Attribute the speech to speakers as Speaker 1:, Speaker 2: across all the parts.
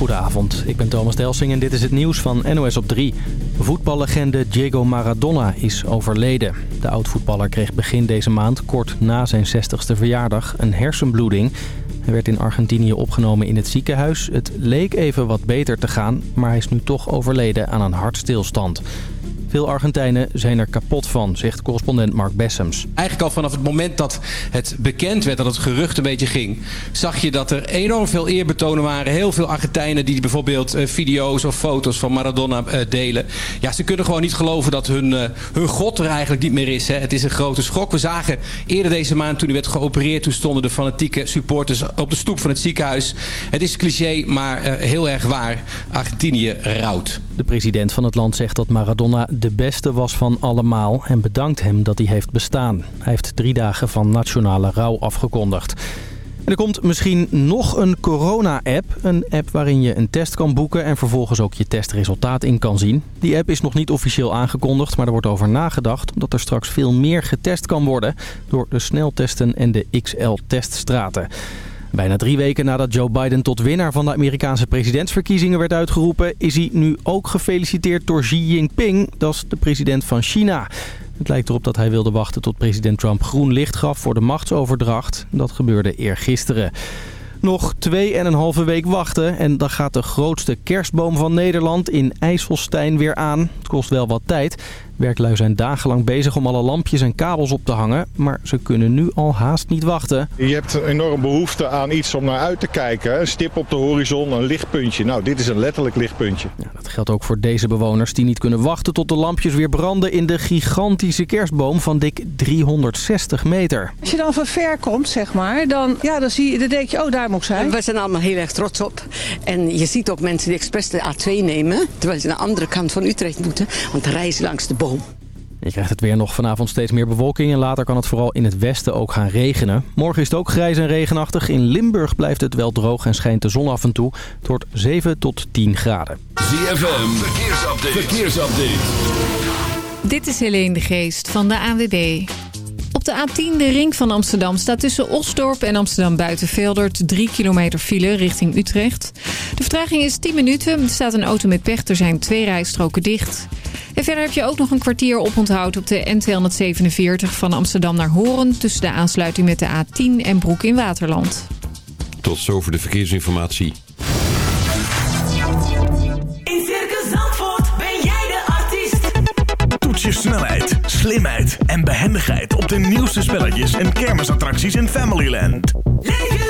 Speaker 1: Goedenavond, ik ben Thomas Delsing en dit is het nieuws van NOS op 3. Voetballegende Diego Maradona is overleden. De oud-voetballer kreeg begin deze maand, kort na zijn 60ste verjaardag, een hersenbloeding. Hij werd in Argentinië opgenomen in het ziekenhuis. Het leek even wat beter te gaan, maar hij is nu toch overleden aan een hartstilstand. Veel Argentijnen zijn er kapot van, zegt correspondent Mark Bessems.
Speaker 2: Eigenlijk al vanaf het moment dat het bekend werd, dat het gerucht een beetje ging... zag je dat er enorm veel eerbetonen waren. Heel veel Argentijnen die bijvoorbeeld uh, video's of foto's van Maradona uh, delen. Ja, ze kunnen gewoon niet geloven dat hun, uh, hun god er eigenlijk niet meer is. Hè. Het is een grote schok. We zagen eerder deze maand toen hij werd geopereerd... toen stonden de fanatieke supporters op de stoep van het ziekenhuis. Het is cliché, maar heel erg waar. Argentinië rouwt.
Speaker 1: De president van het land zegt dat Maradona de beste was van allemaal en bedankt hem dat hij heeft bestaan. Hij heeft drie dagen van nationale rouw afgekondigd. En er komt misschien nog een corona-app. Een app waarin je een test kan boeken en vervolgens ook je testresultaat in kan zien. Die app is nog niet officieel aangekondigd, maar er wordt over nagedacht... omdat er straks veel meer getest kan worden door de sneltesten en de XL-teststraten. Bijna drie weken nadat Joe Biden tot winnaar van de Amerikaanse presidentsverkiezingen werd uitgeroepen... is hij nu ook gefeliciteerd door Xi Jinping, dat is de president van China. Het lijkt erop dat hij wilde wachten tot president Trump groen licht gaf voor de machtsoverdracht. Dat gebeurde eergisteren. Nog 2,5 week wachten en dan gaat de grootste kerstboom van Nederland in IJsselstein weer aan. Het kost wel wat tijd. Werklui zijn dagenlang bezig om alle lampjes en kabels op te hangen, maar ze kunnen nu al haast niet wachten.
Speaker 3: Je hebt enorm behoefte aan iets om naar uit te kijken. Een stip op de horizon, een lichtpuntje. Nou, dit is een letterlijk lichtpuntje.
Speaker 1: Ja, dat geldt ook voor deze bewoners die niet kunnen wachten tot de lampjes weer branden in de gigantische kerstboom van dik 360 meter.
Speaker 4: Als je dan van ver komt, zeg maar, dan, ja, dan, zie je, dan denk je, oh daar moet ik zijn.
Speaker 5: We zijn allemaal heel erg trots op. En je ziet ook mensen die expres de A2 nemen, terwijl ze naar de andere kant van Utrecht moeten, want reizen langs de boom.
Speaker 1: Je krijgt het weer nog vanavond steeds meer bewolking en later kan het vooral in het westen ook gaan regenen. Morgen is het ook grijs en regenachtig. In Limburg blijft het wel droog en schijnt de zon af en toe. Het wordt 7 tot 10 graden.
Speaker 6: ZFM, verkeersupdate. verkeersupdate.
Speaker 7: Dit is Helene de Geest van de ANWB. Op de A10, de ring van Amsterdam, staat tussen Osdorp en Amsterdam Buitenveldert 3 kilometer file richting Utrecht. De vertraging is 10 minuten. Er staat een auto met pech. Er zijn twee rijstroken dicht. En verder heb je ook nog een kwartier oponthoud op de N247 van Amsterdam naar Horen... tussen de aansluiting met de A10 en Broek in Waterland.
Speaker 6: Tot zover de verkeersinformatie.
Speaker 8: In Circus Zandvoort ben jij de artiest.
Speaker 9: Toets je snelheid, slimheid en behendigheid op de nieuwste spelletjes en kermisattracties in Familyland.
Speaker 8: Leef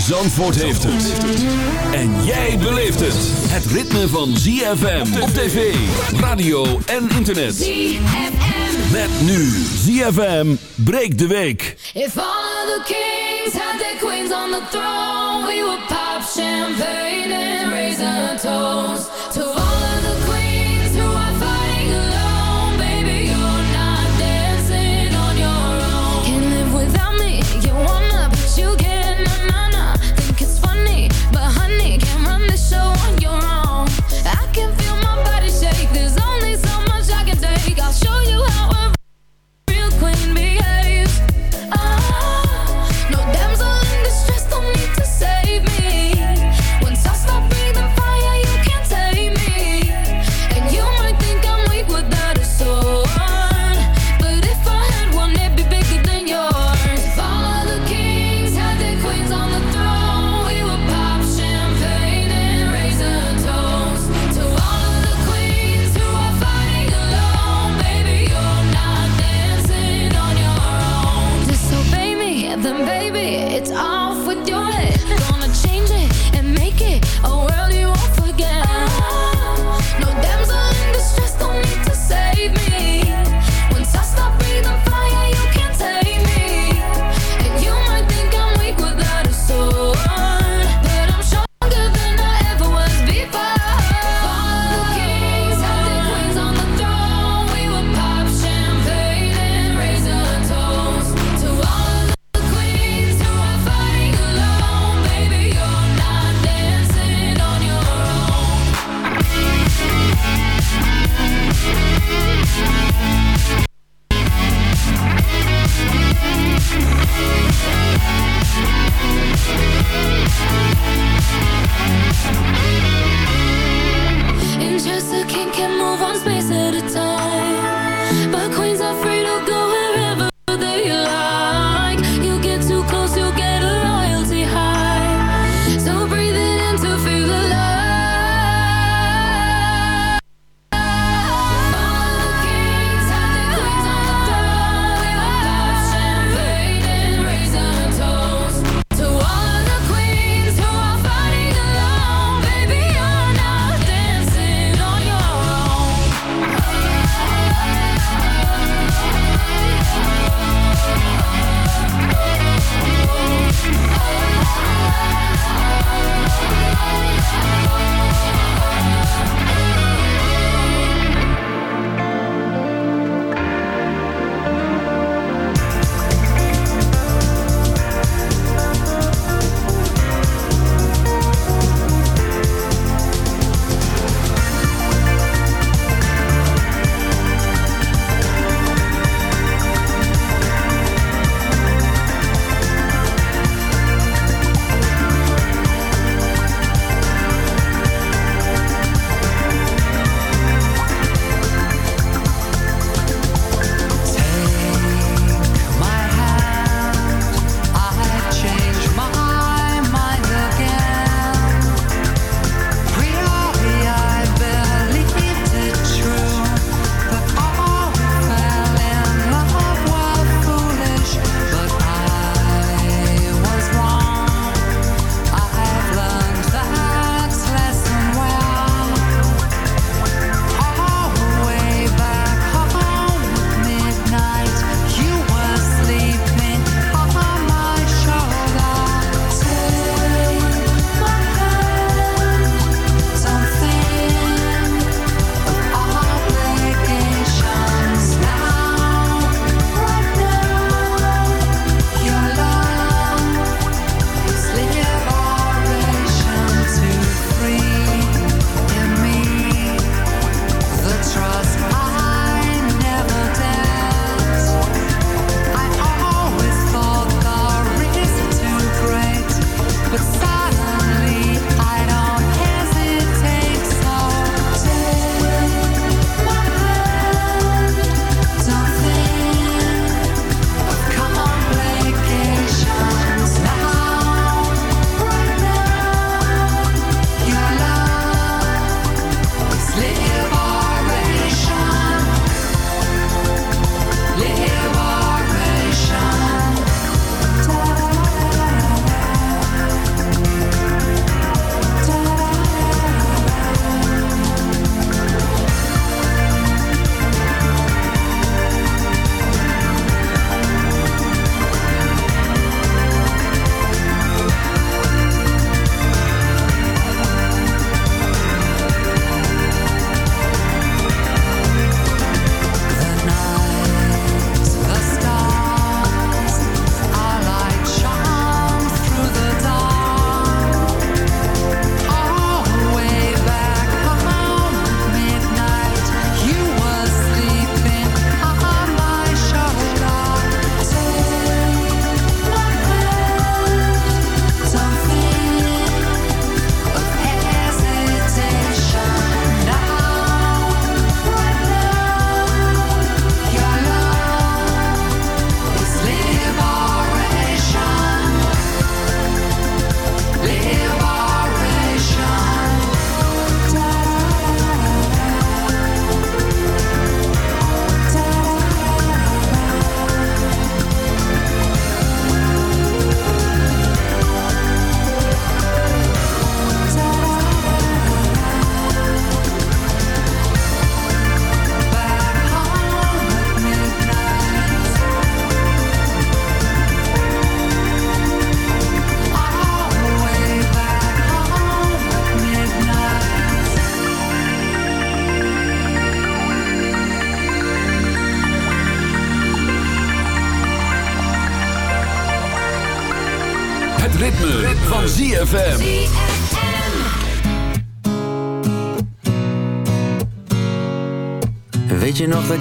Speaker 6: Zandvoort heeft het. En jij beleeft het. Het ritme van ZFM op tv, radio en internet.
Speaker 8: ZFM.
Speaker 6: Met nu ZFM breekt de week.
Speaker 8: If all the kings had their queens on the throne, we would pop champagne and raise a toast to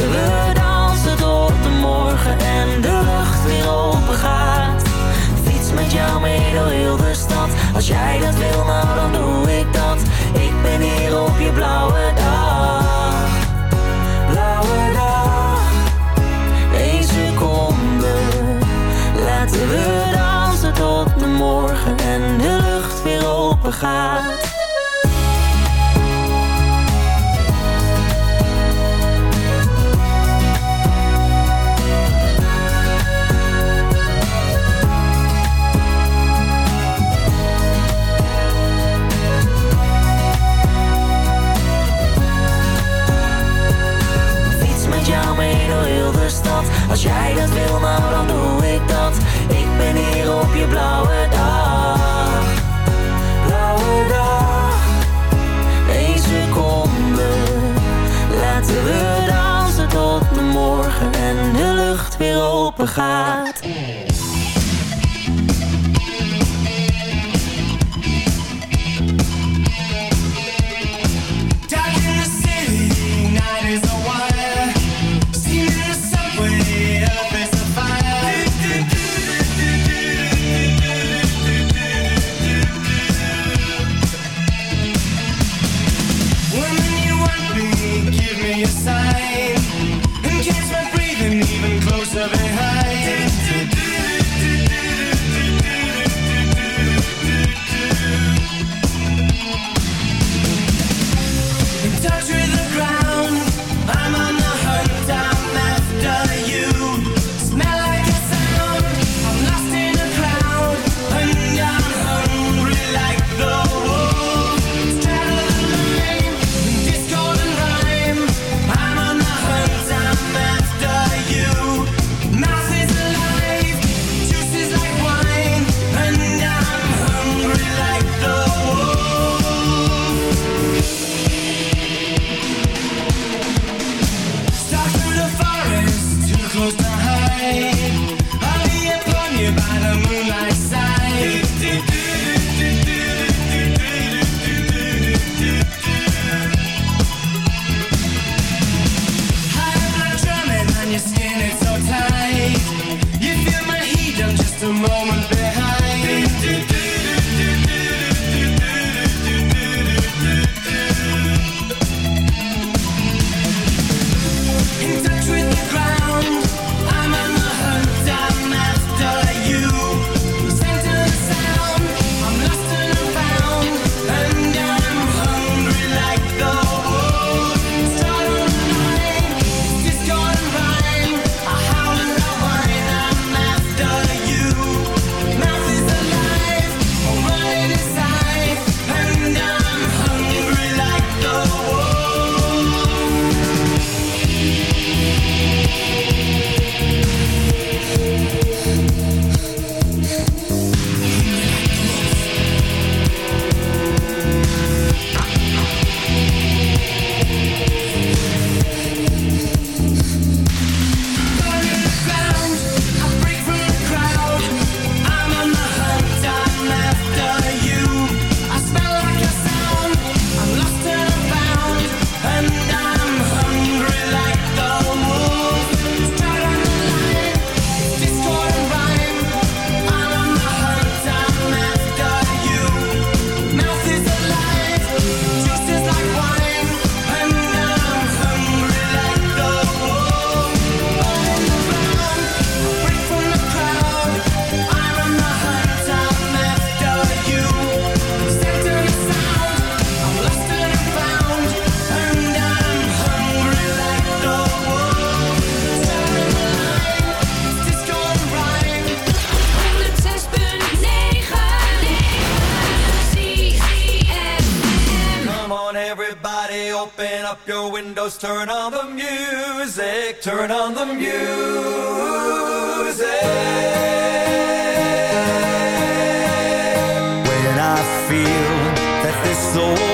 Speaker 10: we dansen tot de morgen en de lucht weer open gaat. Fiets met jou mee door de stad. Als jij dat wil, nou dan doe ik dat. Ik ben hier op je blauwe dag. Blauwe dag. Eén seconde. Laten we dansen tot de morgen en de lucht weer open gaat. Open gaat.
Speaker 11: up your windows, turn on the music, turn on the music. When I feel that this
Speaker 6: soul.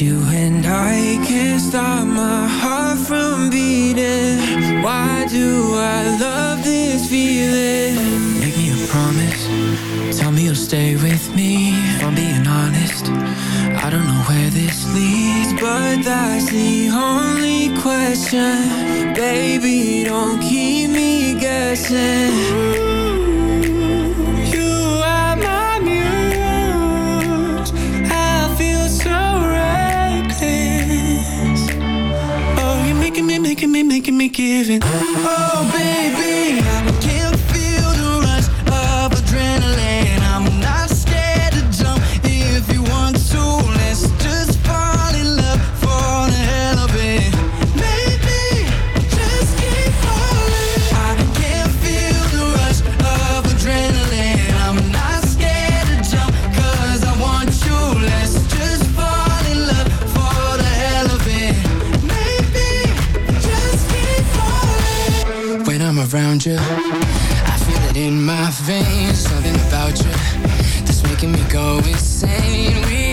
Speaker 12: you
Speaker 13: making me, making me give it. Oh, baby, I'm a killer. around you. I feel it in my veins Something about you That's making me go insane. We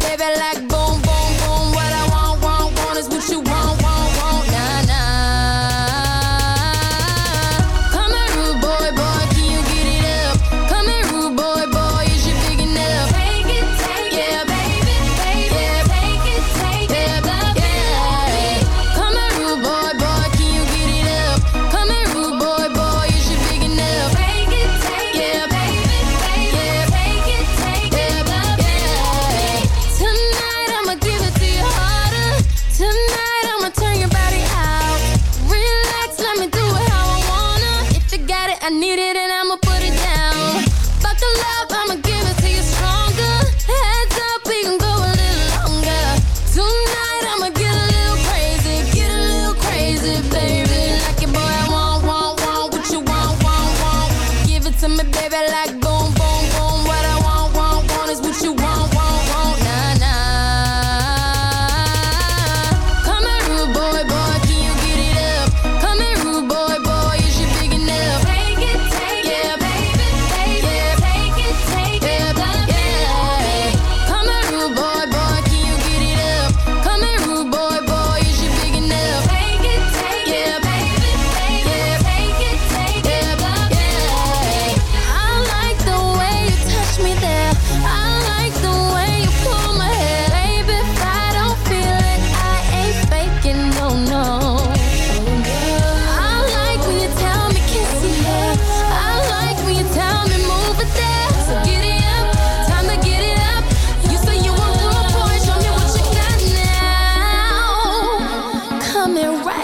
Speaker 13: baby,
Speaker 8: like coming right.